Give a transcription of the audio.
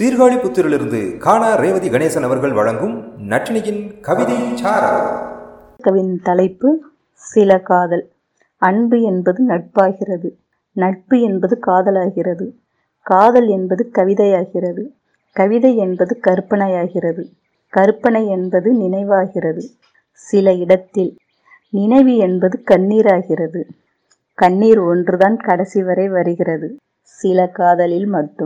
சீர்காழிபுத்தூரிலிருந்து காணா ரேவதி கணேசன் அவர்கள் வழங்கும் நட்டினியின் கவிதை கவின் தலைப்பு சில காதல். அன்பு என்பது நட்பாகிறது. நட்பு என்பது காதலாகிறது. காதல் என்பது கவிதையாகிறது. கவிதை என்பது கற்பனையாகிறது. கற்பனை என்பது நினைவாகிறது. சில இடத்தில் நினைவு என்பது கண்ணீராகிறது. கண்ணீர் ஒன்றுதான் கடைசி வரை வருகிறது. சில காதலில் மட்டும்.